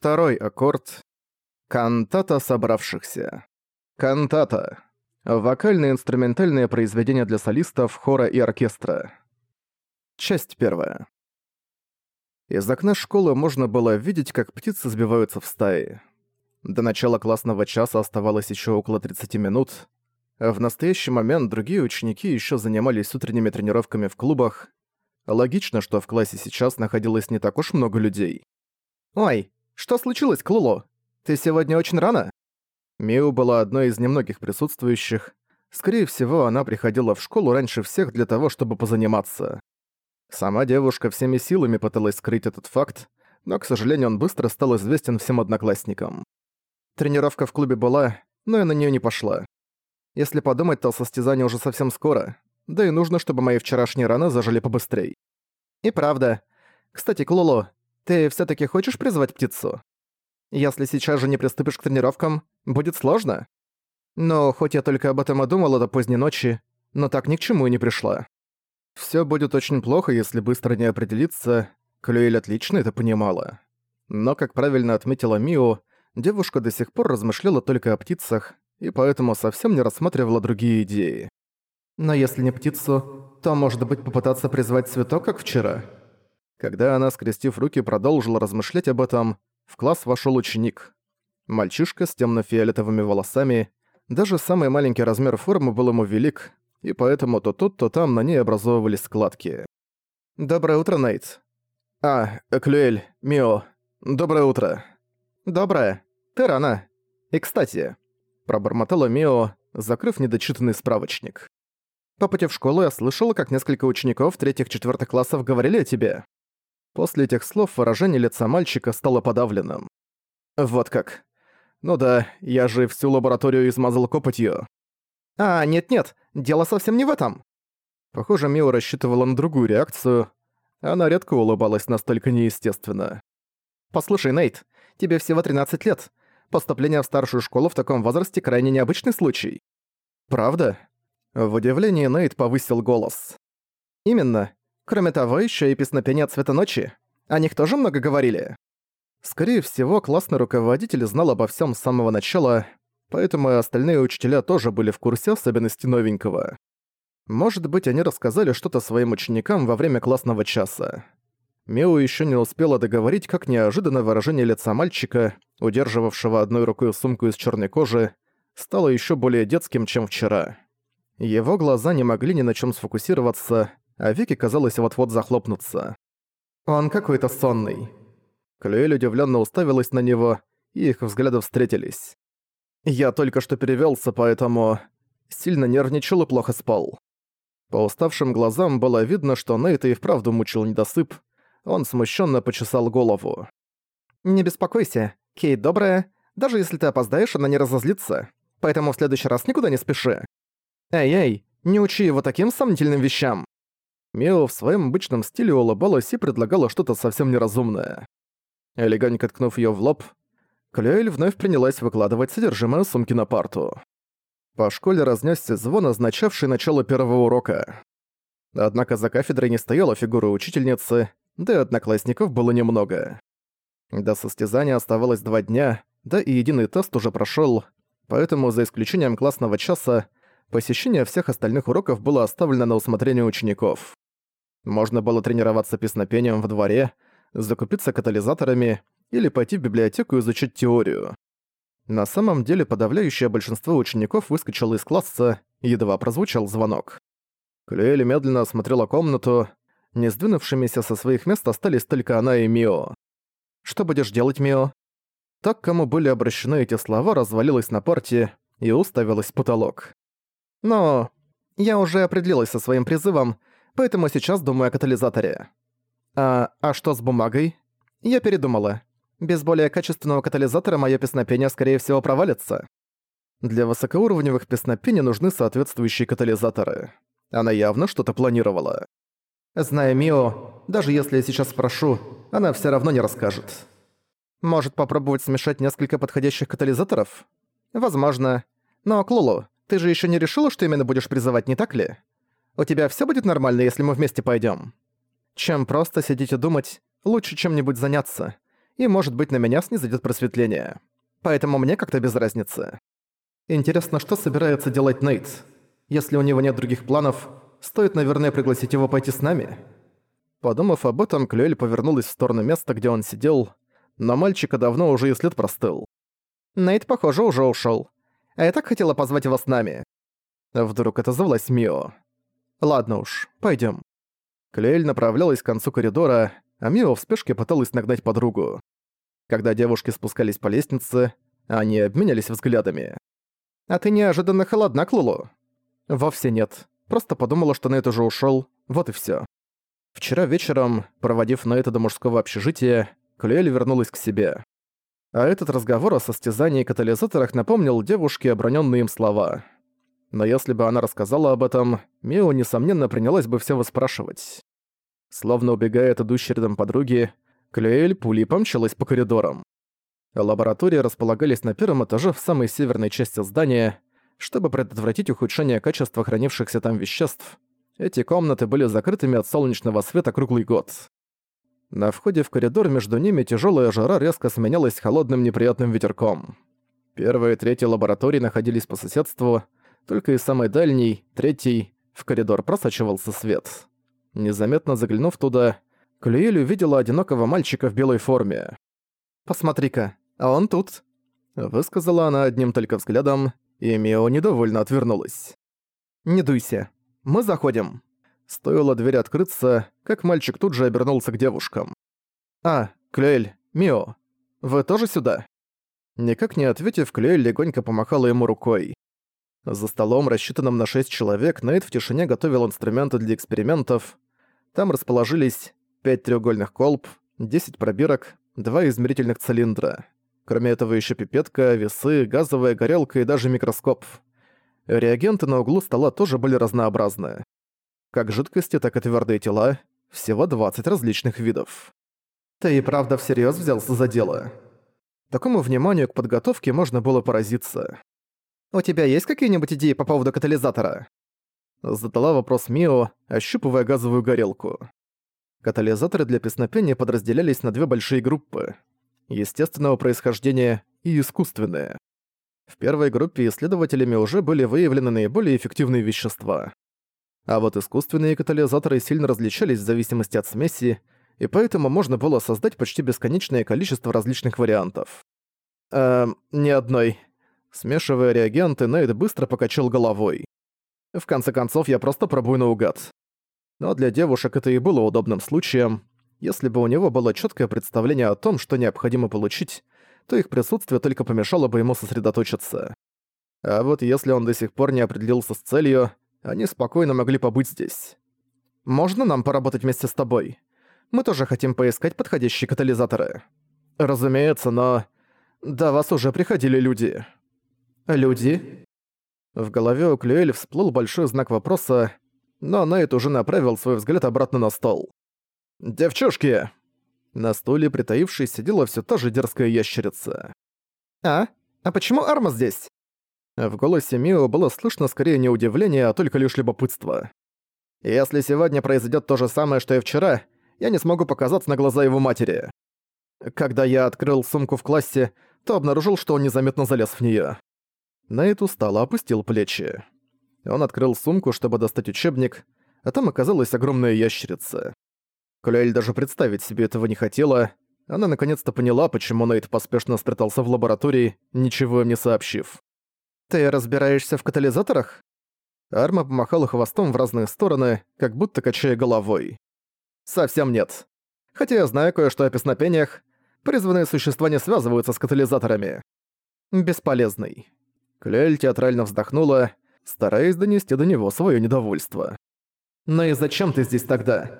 Второй аккорд. Кантата собравшихся. Кантата. Вокально-инструментальное произведение для солистов, хора и оркестра. Часть первая. Из окна школы можно было видеть, как птицы сбиваются в стаи. До начала классного часа оставалось еще около 30 минут. В настоящий момент другие ученики еще занимались утренними тренировками в клубах. Логично, что в классе сейчас находилось не так уж много людей. «Ой, что случилось, Клуло? Ты сегодня очень рано?» Миу была одной из немногих присутствующих. Скорее всего, она приходила в школу раньше всех для того, чтобы позаниматься. Сама девушка всеми силами пыталась скрыть этот факт, но, к сожалению, он быстро стал известен всем одноклассникам. Тренировка в клубе была, но я на нее не пошла. Если подумать, то состязание уже совсем скоро, да и нужно, чтобы мои вчерашние раны зажили побыстрей. И правда. Кстати, Клуло, ты все таки хочешь призвать птицу? Если сейчас же не приступишь к тренировкам, будет сложно. Но хоть я только об этом и думала до поздней ночи, но так ни к чему и не пришла. Все будет очень плохо, если быстро не определиться. Клюэль отлично это понимала. Но, как правильно отметила Мио, девушка до сих пор размышляла только о птицах, и поэтому совсем не рассматривала другие идеи. Но если не птицу, то, может быть, попытаться призвать цветок, как вчера? Когда она, скрестив руки, продолжила размышлять об этом, в класс вошел ученик. Мальчишка с темно-фиолетовыми волосами, даже самый маленький размер формы был ему велик, и поэтому то тут, то там на ней образовывались складки. «Доброе утро, Нейт». «А, Эклюэль, Мио, доброе утро». «Доброе. Ты рано. И кстати...» Пробормотала Мио, закрыв недочитанный справочник. «По пути в школу я слышала, как несколько учеников третьих-четвертых классов говорили о тебе». После этих слов выражение лица мальчика стало подавленным. «Вот как. Ну да, я же всю лабораторию измазал копотью». «А, нет-нет, дело совсем не в этом». Похоже, Мио рассчитывала на другую реакцию. Она редко улыбалась настолько неестественно. «Послушай, Нейт, тебе всего 13 лет. Поступление в старшую школу в таком возрасте крайне необычный случай». «Правда?» В удивлении Нейт повысил голос. «Именно. Кроме того, еще и песнопение «Цвета ночи». О них тоже много говорили. Скорее всего, классный руководитель знал обо всем с самого начала, поэтому и остальные учителя тоже были в курсе особенностей новенького. Может быть, они рассказали что-то своим ученикам во время классного часа. Мио еще не успела договорить, как неожиданно выражение лица мальчика, удерживавшего одной рукой сумку из черной кожи, стало еще более детским, чем вчера. Его глаза не могли ни на чем сфокусироваться, а веки, казалось, вот-вот захлопнутся. «Он какой-то сонный». Клюэль удивленно уставилась на него, и их взгляды встретились. «Я только что перевелся, поэтому...» Сильно нервничал и плохо спал. По уставшим глазам было видно, что Нейта и вправду мучил недосып. Он смущенно почесал голову. «Не беспокойся, Кейт добрая. Даже если ты опоздаешь, она не разозлится. Поэтому в следующий раз никуда не спеши. Эй-эй, не учи его таким сомнительным вещам!» Мио в своем обычном стиле улыбалась и предлагала что-то совсем неразумное. Элегантно ткнув ее в лоб, Клюэль вновь принялась выкладывать содержимое сумки на парту. По школе разнесся звон, означавший начало первого урока. Однако за кафедрой не стояла фигура учительницы, да и одноклассников было немного. До состязания оставалось два дня, да и единый тест уже прошел, поэтому, за исключением классного часа, посещение всех остальных уроков было оставлено на усмотрение учеников. Можно было тренироваться песнопением в дворе, закупиться катализаторами или пойти в библиотеку и изучить теорию. На самом деле подавляющее большинство учеников выскочило из класса, едва прозвучал звонок. Клюэль медленно осмотрела комнату, не сдвинувшимися со своих мест остались только она и Мио. «Что будешь делать, Мио?» Так, кому были обращены эти слова, развалилась на парте и уставилась в потолок. «Но я уже определилась со своим призывом, поэтому сейчас думаю о катализаторе. А, а что с бумагой? Я передумала. Без более качественного катализатора моё песнопение скорее всего провалится. Для высокоуровневых песнопений нужны соответствующие катализаторы. Она явно что-то планировала. Зная Мио, даже если я сейчас спрошу, она всё равно не расскажет. Может попробовать смешать несколько подходящих катализаторов? Возможно. Но, Клулу, ты же ещё не решила, что именно будешь призывать, не так ли? У тебя всё будет нормально, если мы вместе пойдём? Чем просто сидеть и думать, лучше чем-нибудь заняться. и, может быть, на меня снизойдет просветление. Поэтому мне как-то без разницы. Интересно, что собирается делать Нейт? Если у него нет других планов, стоит, наверное, пригласить его пойти с нами?» Подумав об этом, Клюэль повернулась в сторону места, где он сидел, но мальчика давно уже и след простыл. «Нейт, похоже, уже ушёл. А я так хотела позвать его с нами». Вдруг отозвалась Мио. «Ладно уж, пойдём». Клюэль направлялась к концу коридора, а Мио в спешке пыталась нагнать подругу. Когда девушки спускались по лестнице, они обменялись взглядами. «А ты неожиданно холодна, Клулу?» «Вовсе нет. Просто подумала, что Нейт уже ушёл. Вот и всё». Вчера вечером, проводив Нейта до мужского общежития, Клюэль вернулась к себе. А этот разговор о состязании катализаторах напомнил девушке оброненные им слова. Но если бы она рассказала об этом, Мио, несомненно, принялась бы все выспрашивать. Словно убегая от идущей рядом подруги, Клюэль пулей помчалась по коридорам. Лаборатории располагались на первом этаже в самой северной части здания. Чтобы предотвратить ухудшение качества хранившихся там веществ, эти комнаты были закрытыми от солнечного света круглый год. На входе в коридор между ними тяжелая жара резко сменялась холодным неприятным ветерком. Первая и третья лаборатории находились по соседству, только из самой дальней, третьей, в коридор просачивался свет. Незаметно заглянув туда, Клюэль увидела одинокого мальчика в белой форме. «Посмотри-ка, а он тут», — высказала она одним только взглядом, и Мио недовольно отвернулась. «Не дуйся, мы заходим». Стоило двери открыться, как мальчик тут же обернулся к девушкам. «А, Клюэль, Мио, вы тоже сюда?» Никак не ответив, Клюэль легонько помахала ему рукой. За столом, рассчитанным на шесть человек, Нейт в тишине готовил инструменты для экспериментов. Там расположились пять треугольных колб, 10 пробирок, два измерительных цилиндра. Кроме этого еще пипетка, весы, газовая горелка и даже микроскоп. Реагенты на углу стола тоже были разнообразны. Как жидкости, так и твердые тела, всего 20 различных видов. Ты и правда всерьез взялся за дело. Такому вниманию к подготовке можно было поразиться. «У тебя есть какие-нибудь идеи по поводу катализатора?» Задала вопрос Мио, ощупывая газовую горелку. Катализаторы для песнопения подразделялись на две большие группы – естественного происхождения и искусственные. В первой группе исследователями уже были выявлены наиболее эффективные вещества. А вот искусственные катализаторы сильно различались в зависимости от смеси, и поэтому можно было создать почти бесконечное количество различных вариантов. Эм, ни одной. Смешивая реагенты, Нейд быстро покачал головой. В конце концов, я просто пробую наугад. Но для девушек это и было удобным случаем. Если бы у него было четкое представление о том, что необходимо получить, то их присутствие только помешало бы ему сосредоточиться. А вот если он до сих пор не определился с целью, они спокойно могли побыть здесь. «Можно нам поработать вместе с тобой? Мы тоже хотим поискать подходящие катализаторы». «Разумеется, но...» «До вас уже приходили люди». «Люди?» В голове у Клюэль всплыл большой знак вопроса, но Найт уже направил свой взгляд обратно на стол. «Девчушки!» На стуле, притаившись, сидела все та же дерзкая ящерица. «А? А почему Арма здесь?» В голосе Мио было слышно скорее не удивление, а только лишь любопытство. «Если сегодня произойдет то же самое, что и вчера, я не смогу показаться на глаза его матери». Когда я открыл сумку в классе, то обнаружил, что он незаметно залез в нее. Нейт устало опустил плечи. Он открыл сумку, чтобы достать учебник, а там оказалась огромная ящерица. Клюэль даже представить себе этого не хотела. Она наконец-то поняла, почему Нейт поспешно спрятался в лаборатории, ничего им не сообщив. «Ты разбираешься в катализаторах?» Арма помахала хвостом в разные стороны, как будто качая головой. «Совсем нет. Хотя я знаю кое-что о песнопениях. Призванные существа не связываются с катализаторами. Бесполезный». Клюэль театрально вздохнула, стараясь донести до него свое недовольство. «Ну и зачем ты здесь тогда?»